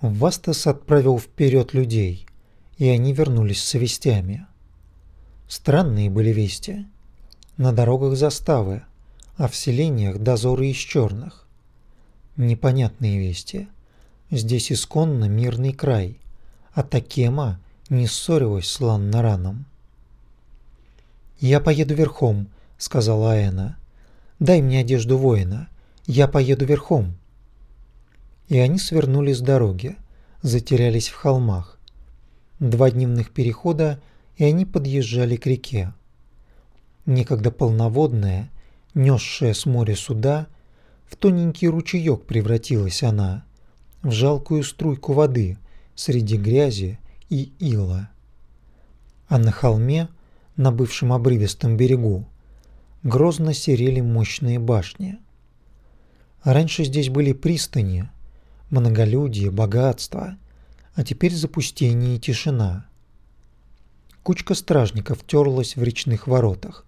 Вастас отправил вперед людей, и они вернулись с вестями. Странные были вести. На дорогах заставы, а в селениях дозоры из черных. Непонятные вести. Здесь исконно мирный край, а Такема не ссорилась с Ланнараном. «Я поеду верхом», — сказала Аэна. «Дай мне одежду воина. Я поеду верхом». И они свернули с дороги, затерялись в холмах. Два дневных перехода, и они подъезжали к реке. Некогда полноводная, несшая с моря суда, в тоненький ручеек превратилась она, в жалкую струйку воды среди грязи и ила. А на холме, на бывшем обрывистом берегу, грозно серели мощные башни. Раньше здесь были пристани, многолюдие, богатство, а теперь запустение и тишина. Кучка стражников терлась в речных воротах.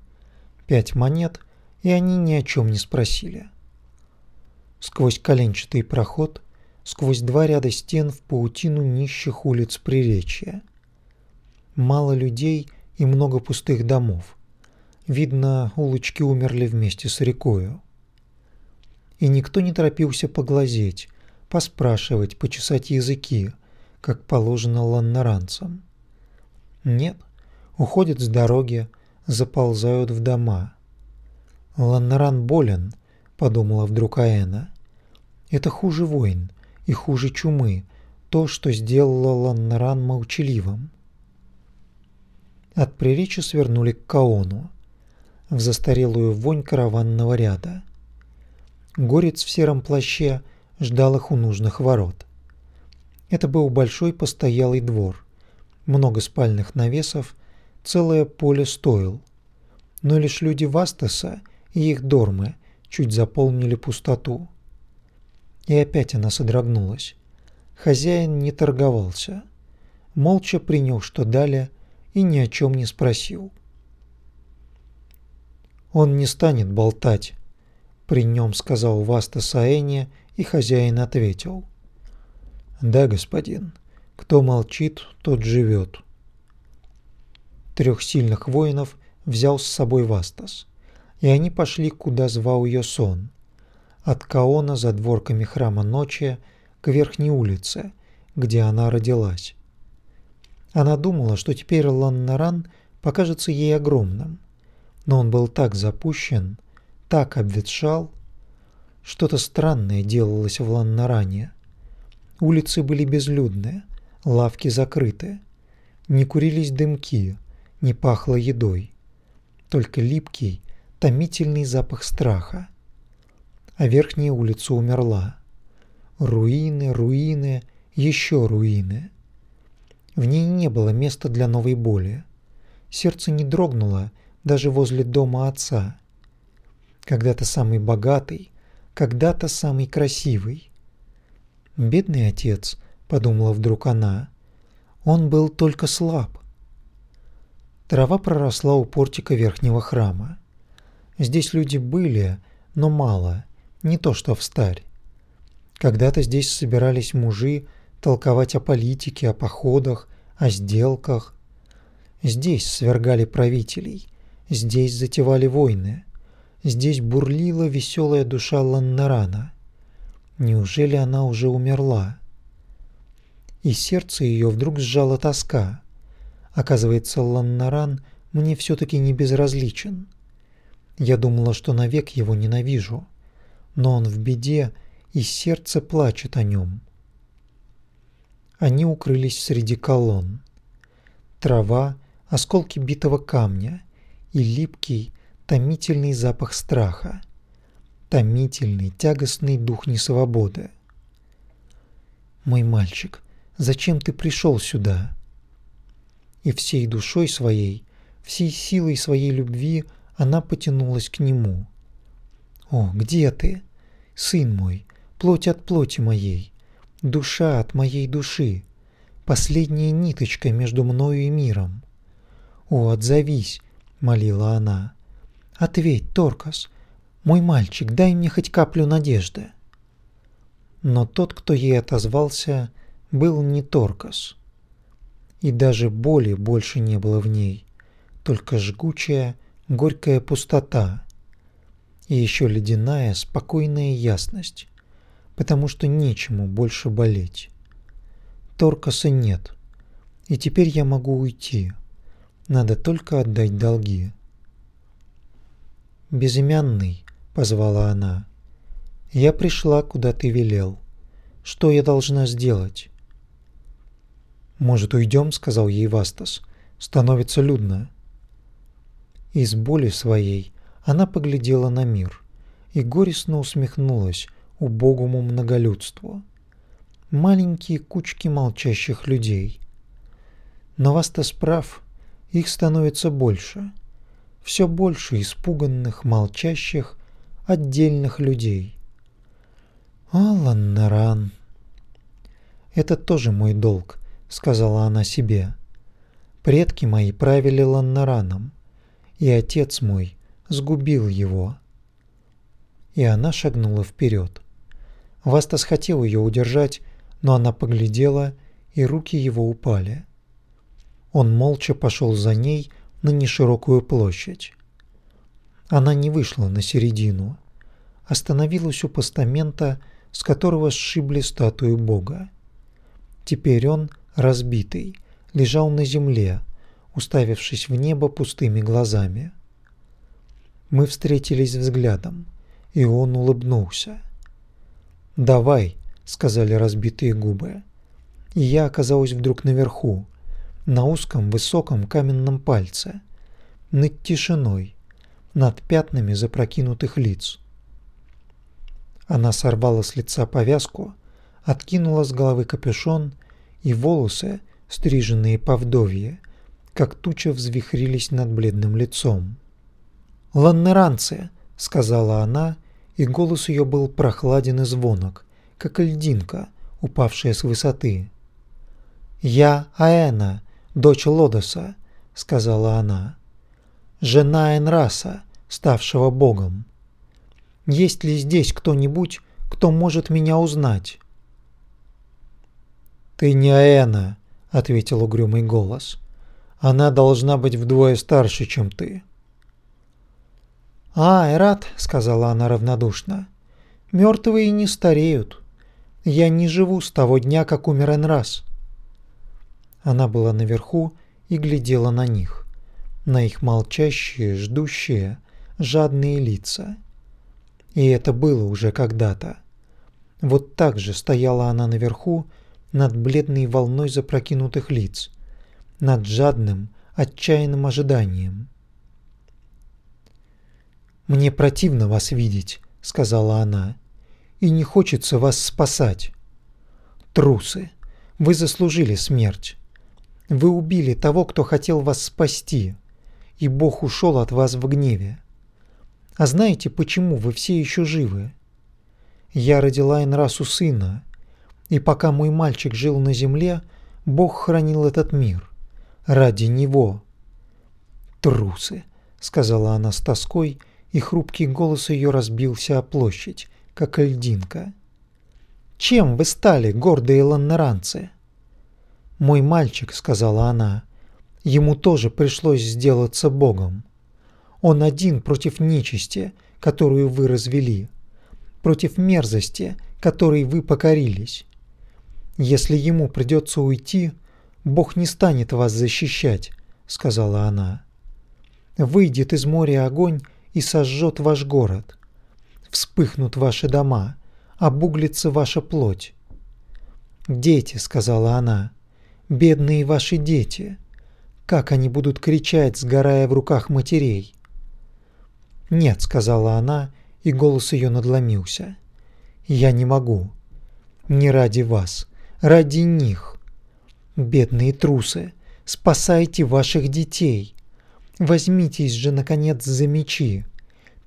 Пять монет, и они ни о чем не спросили. Сквозь коленчатый проход, сквозь два ряда стен в паутину нищих улиц Приречья. Мало людей и много пустых домов. Видно, улочки умерли вместе с рекою. И никто не торопился поглазеть, поспрашивать, почесать языки, как положено ланнаранцам. Нет, уходят с дороги, заползают в дома. Ланнаран болен, подумала вдруг Аэна. Это хуже войн и хуже чумы, то, что сделало Ланнаран молчаливым. От приречи свернули к Каону, в застарелую вонь караванного ряда. Горец в сером плаще ждал их у нужных ворот. Это был большой постоялый двор, много спальных навесов, целое поле стоил. Но лишь люди Вастаса и их дормы чуть заполнили пустоту. И опять она содрогнулась. Хозяин не торговался. Молча принял, что дали, и ни о чем не спросил. «Он не станет болтать», — при нем сказал Васта Саэне, и хозяин ответил. «Да, господин, кто молчит, тот живет». Трех сильных воинов взял с собой Вастас, и они пошли, куда звал ее сон. От Каона за дворками храма ночи к верхней улице, где она родилась. Она думала, что теперь Ланнаран покажется ей огромным, но он был так запущен, так обветшал, что-то странное делалось в Ланнаране. Улицы были безлюдные, лавки закрыты. Не курились дымки, не пахло едой. Только липкий, томительный запах страха. А верхняя улица умерла. Руины, руины, еще руины. В ней не было места для новой боли. Сердце не дрогнуло даже возле дома отца. Когда-то самый богатый, когда-то самый красивый. Бедный отец, подумала вдруг она. Он был только слаб. Трава проросла у портика верхнего храма. Здесь люди были, но мало, не то что в старь. Когда-то здесь собирались мужи толковать о политике, о походах, о сделках. Здесь свергали правителей, здесь затевали войны. Здесь бурлила веселая душа Ланнарана. Неужели она уже умерла? И сердце ее вдруг сжала тоска. Оказывается, Ланнаран мне все-таки не безразличен. Я думала, что навек его ненавижу, но он в беде, и сердце плачет о нем. Они укрылись среди колонн. Трава, осколки битого камня и липкий, томительный запах страха, томительный, тягостный дух несвободы. «Мой мальчик, зачем ты пришел сюда?» И всей душой своей, всей силой своей любви она потянулась к нему. «О, где ты? Сын мой, плоть от плоти моей, душа от моей души, последняя ниточка между мною и миром. О, отзовись!» — молила она. Ответь, Торкас, мой мальчик, дай мне хоть каплю надежды. Но тот, кто ей отозвался, был не Торкас. И даже боли больше не было в ней, только жгучая, горькая пустота и еще ледяная, спокойная ясность, потому что нечему больше болеть. Торкаса нет, и теперь я могу уйти. Надо только отдать долги. «Безымянный», — позвала она, — «я пришла, куда ты велел. Что я должна сделать?» «Может, уйдем?» — сказал ей Вастас. «Становится людно». Из боли своей она поглядела на мир и горестно усмехнулась убогому многолюдству. Маленькие кучки молчащих людей. Но прав, их становится больше. Все больше испуганных, молчащих, отдельных людей. Алан Наран. Это тоже мой долг, сказала она себе. Предки мои правили Ланнараном, и отец мой сгубил его. И она шагнула вперед. Вастас хотел ее удержать, но она поглядела, и руки его упали. Он молча пошел за ней на неширокую площадь. Она не вышла на середину, остановилась у постамента, с которого сшибли статую Бога. Теперь он, разбитый, лежал на земле, уставившись в небо пустыми глазами. Мы встретились взглядом, и он улыбнулся. «Давай», — сказали разбитые губы. И я оказалась вдруг наверху, на узком высоком каменном пальце, над тишиной, над пятнами запрокинутых лиц. Она сорвала с лица повязку, откинула с головы капюшон, и волосы, стриженные по вдовье, как туча взвихрились над бледным лицом. «Ланнеранцы!» — сказала она, и голос ее был прохладен и звонок, как льдинка, упавшая с высоты. «Я Аэна, дочь Лодоса», — сказала она, — «жена Энраса, ставшего богом. Есть ли здесь кто-нибудь, кто может меня узнать?» «Ты не Аэна», — ответил угрюмый голос. «Она должна быть вдвое старше, чем ты». «А, Эрат», — сказала она равнодушно, — «мертвые не стареют. Я не живу с того дня, как умер Энрас». Она была наверху и глядела на них, на их молчащие, ждущие, жадные лица. И это было уже когда-то. Вот так же стояла она наверху, над бледной волной запрокинутых лиц, над жадным, отчаянным ожиданием. «Мне противно вас видеть», — сказала она, — «и не хочется вас спасать. Трусы, вы заслужили смерть. Вы убили того, кто хотел вас спасти, и Бог ушел от вас в гневе. А знаете, почему вы все еще живы? Я родила Энрасу сына, и пока мой мальчик жил на земле, Бог хранил этот мир. Ради него. «Трусы», — сказала она с тоской, и хрупкий голос ее разбился о площадь, как льдинка. «Чем вы стали, гордые ланнеранцы?» «Мой мальчик», — сказала она, — «ему тоже пришлось сделаться богом. Он один против нечисти, которую вы развели, против мерзости, которой вы покорились. Если ему придется уйти, Бог не станет вас защищать, сказала она. Выйдет из моря огонь и сожжет ваш город. Вспыхнут ваши дома, обуглится ваша плоть. Дети, сказала она, бедные ваши дети, как они будут кричать, сгорая в руках матерей. Нет, сказала она, и голос ее надломился. Я не могу. Не ради вас ради них. Бедные трусы, спасайте ваших детей. Возьмитесь же, наконец, за мечи.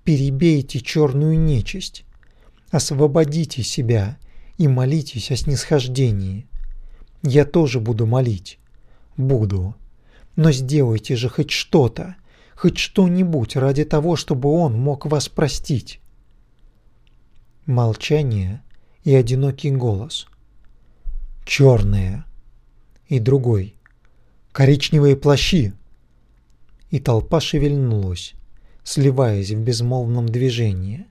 Перебейте черную нечисть. Освободите себя и молитесь о снисхождении. Я тоже буду молить. Буду. Но сделайте же хоть что-то, хоть что-нибудь ради того, чтобы он мог вас простить. Молчание и одинокий голос – черные. И другой. Коричневые плащи. И толпа шевельнулась, сливаясь в безмолвном движении.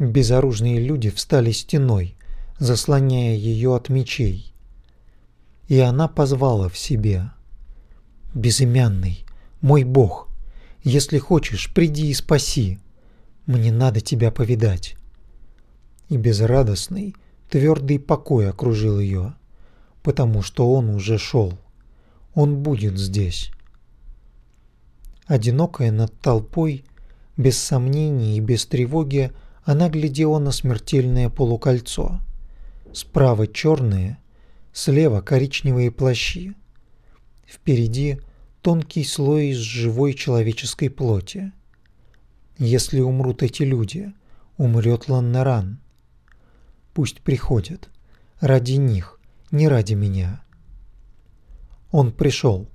Безоружные люди встали стеной, заслоняя ее от мечей. И она позвала в себе. «Безымянный, мой бог, если хочешь, приди и спаси. Мне надо тебя повидать». И безрадостный, твердый покой окружил ее, потому что он уже шел. Он будет здесь. Одинокая над толпой, без сомнений и без тревоги, она глядела на смертельное полукольцо. Справа черные, слева коричневые плащи. Впереди тонкий слой из живой человеческой плоти. Если умрут эти люди, умрет Ланнаран. Пусть приходят. Ради них, не ради меня. Он пришел.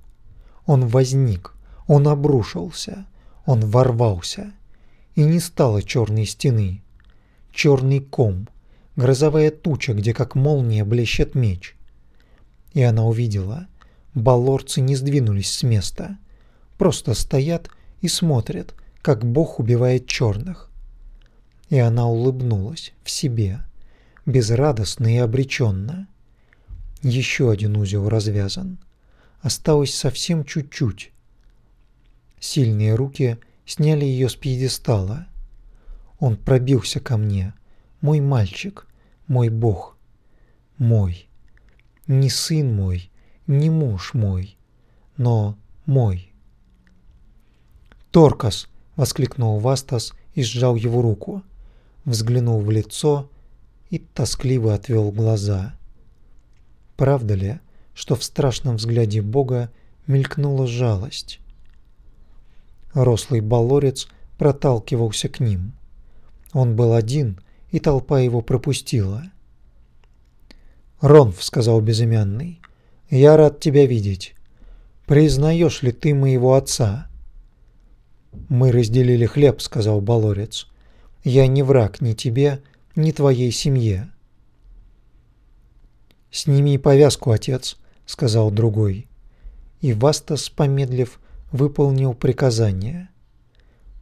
Он возник. Он обрушился. Он ворвался. И не стало черной стены. Черный ком. Грозовая туча, где как молния блещет меч. И она увидела. Баллорцы не сдвинулись с места. Просто стоят и смотрят, как Бог убивает черных. И она улыбнулась в себе, безрадостно и обреченно. Еще один узел развязан. Осталось совсем чуть-чуть. Сильные руки сняли ее с пьедестала. Он пробился ко мне. Мой мальчик, мой бог, мой. Не сын мой, не муж мой, но мой. «Торкас!» — воскликнул Вастас и сжал его руку. Взглянул в лицо и тоскливо отвел глаза. Правда ли, что в страшном взгляде Бога мелькнула жалость? Рослый балорец проталкивался к ним. Он был один, и толпа его пропустила. «Ронф», — сказал безымянный, — «я рад тебя видеть. Признаешь ли ты моего отца?» «Мы разделили хлеб», — сказал балорец. «Я не враг ни тебе, ни твоей семье». «Сними повязку, отец», — сказал другой. И Вастас, помедлив, выполнил приказание.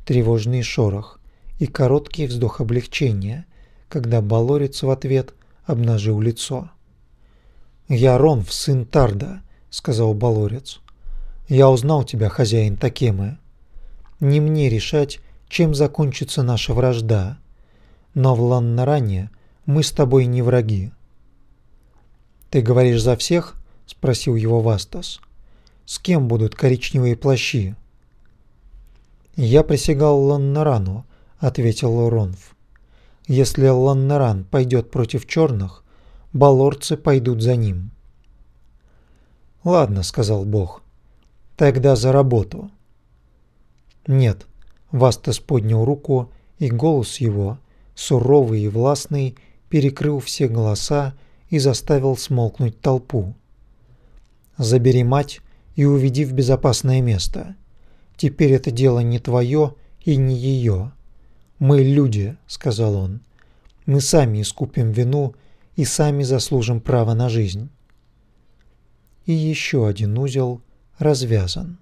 Тревожный шорох и короткий вздох облегчения, когда Балорец в ответ обнажил лицо. «Я Ронф, сын Тарда», — сказал Балорец. «Я узнал тебя, хозяин Такемы. Не мне решать, чем закончится наша вражда, но в Ланнаране мы с тобой не враги». «Ты говоришь за всех?» — спросил его Вастас. «С кем будут коричневые плащи?» «Я присягал Ланнарану», — ответил Ронф. «Если Ланнаран пойдет против черных, балорцы пойдут за ним». «Ладно», — сказал Бог. «Тогда за работу». «Нет», — Вастас поднял руку, и голос его, суровый и властный, перекрыл все голоса и заставил смолкнуть толпу. «Забери мать и уведи в безопасное место. Теперь это дело не твое и не ее. Мы люди, сказал он. Мы сами искупим вину и сами заслужим право на жизнь. И еще один узел развязан.